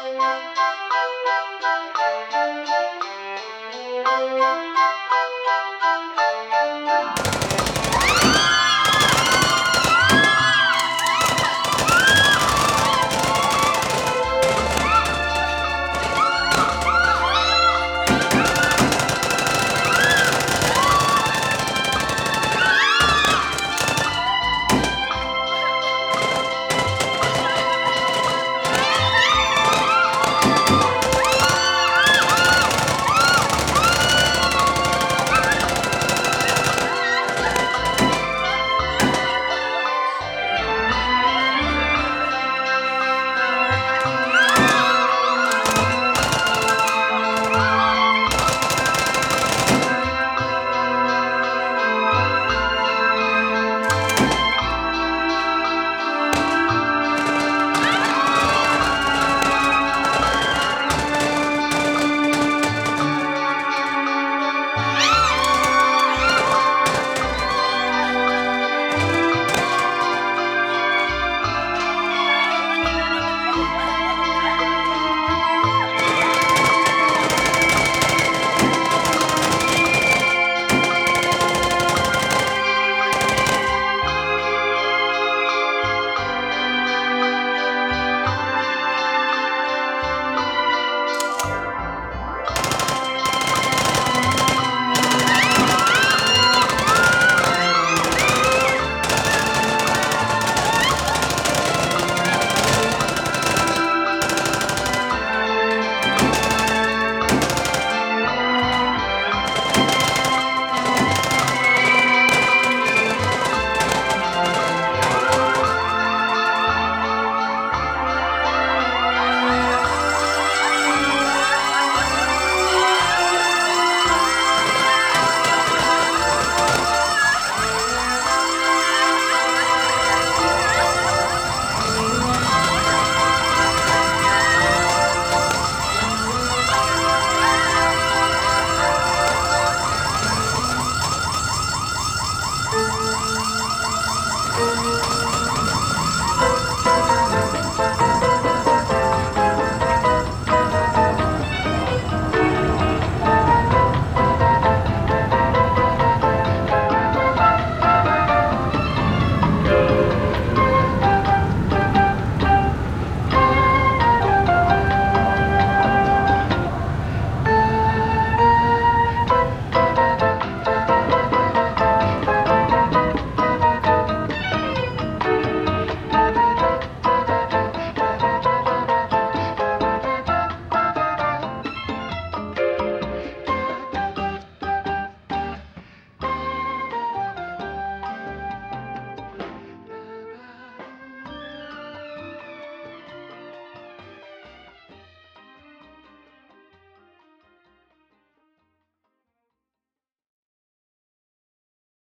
Música